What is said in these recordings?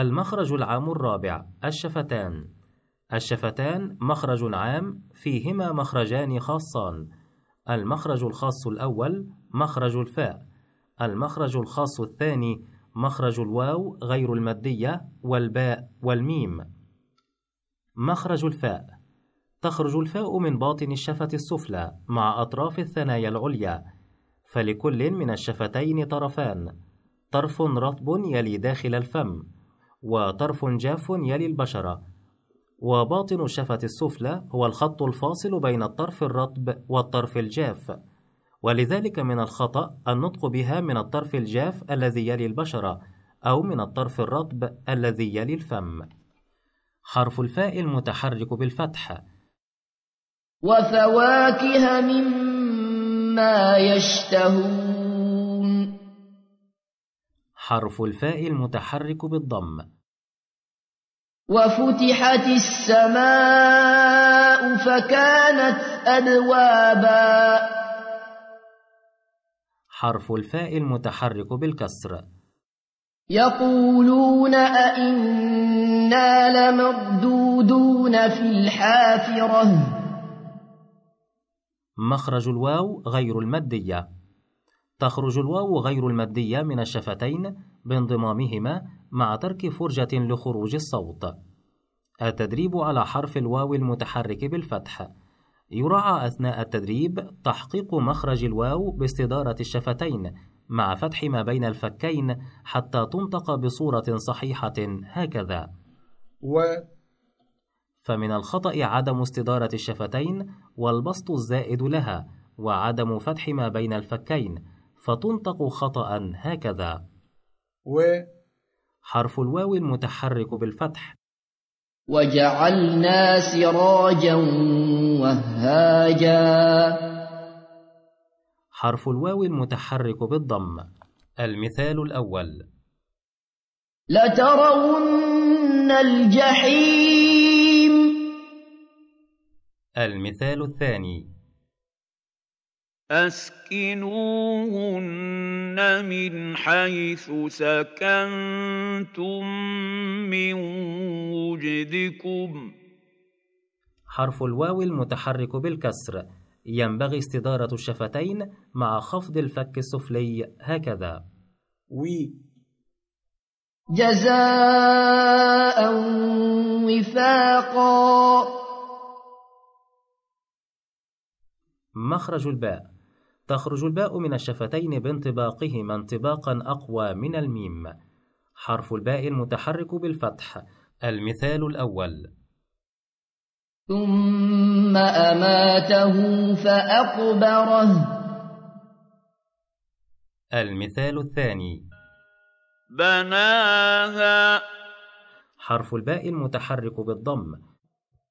المخرج العام الرابع الشفتان. الشفتان مخرج عام فيهما مخرجان خاصان. المخرج الخاص الأول مخرج الفاء. المخرج الخاص الثاني مخرج الواو غير المادية والباء والميم. مخرج الفاء. تخرج الفاء من باطن الشفة السفلى مع أطراف الثنايا العليا. فلكل من الشفتين طرفان. طرف رطب يلي داخل الفم. وطرف جاف يلي البشرة وباطن الشفة السفلى هو الخط الفاصل بين الطرف الرطب والطرف الجاف. ولذلك من الخطأ النطق بها من الطرف الجاف الذي يلي البشرة أو من الطرف الرطب الذي يلي الفم. حرف الفاء المتحرك بالفتح. وفواكه مما يشتهون. حرف الفاء المتحرك بالضم. وفتحت السماء فكانت أبوابا. حرف الفاء المتحرك بالكسر. يقولون أئنا لمردودون في الحافرة. مخرج الواو غير المادية. تخرج الواو غير المادية من الشفتين بانضمامهما مع ترك فرجة لخروج الصوت. التدريب على حرف الواو المتحرك بالفتح. يراعى أثناء التدريب تحقيق مخرج الواو باستدارة الشفتين مع فتح ما بين الفكين حتى تنطق بصورة صحيحة هكذا. و فمن الخطأ عدم استدارة الشفتين والبسط الزائد لها وعدم فتح ما بين الفكين فتنطق خطأ هكذا. و حرف الواو المتحرك بالفتح. وجعلنا سراجا وهاجا. حرف الواو المتحرك بالضم. المثال الأول. لترون الجحيم. المثال الثاني. أسكنوهن من حيث سكنتم من وجدكم. حرف الواو المتحرك بالكسر. ينبغي استدارة الشفتين مع خفض الفك السفلي. هكذا. وي. جزاء وفاقا. مخرج الباء. تخرج الباء من الشفتين بانطباقهما انطباقا أقوى من الميم. حرف الباء المتحرك بالفتح. المثال الأول. ثم أماته فأقبره. المثال الثاني. بناها. حرف الباء المتحرك بالضم.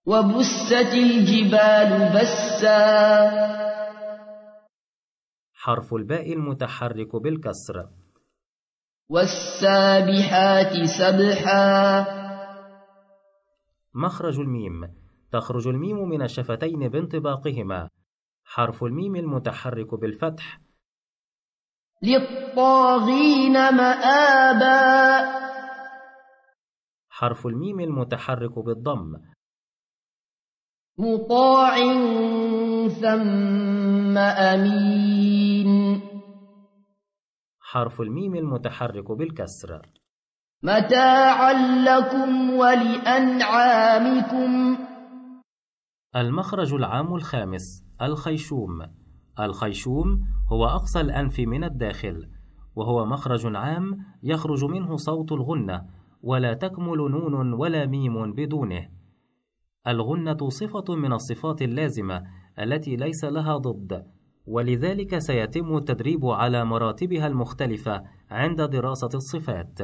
وبست الجبال بسا. حرف الباء المتحرك بالكسر. والسابحات سبحا. مخرج الميم. تخرج الميم من الشفتين بانطباقهما. حرف الميم المتحرك بالفتح. للطاغين مآبا. حرف الميم المتحرك بالضم. مطاع ثم أمين. حرف الميم المتحرك بالكسر. متاعا لكم ولأنعامكم. المخرج العام الخامس الخيشوم. الخيشوم هو أقصى الأنف من الداخل وهو مخرج عام يخرج منه صوت الغنة ولا تكمل نون ولا ميم بدونه. الغنة صفة من الصفات اللازمة التي ليس لها ضد ولذلك سيتم التدريب على مراتبها المختلفة عند دراسة الصفات.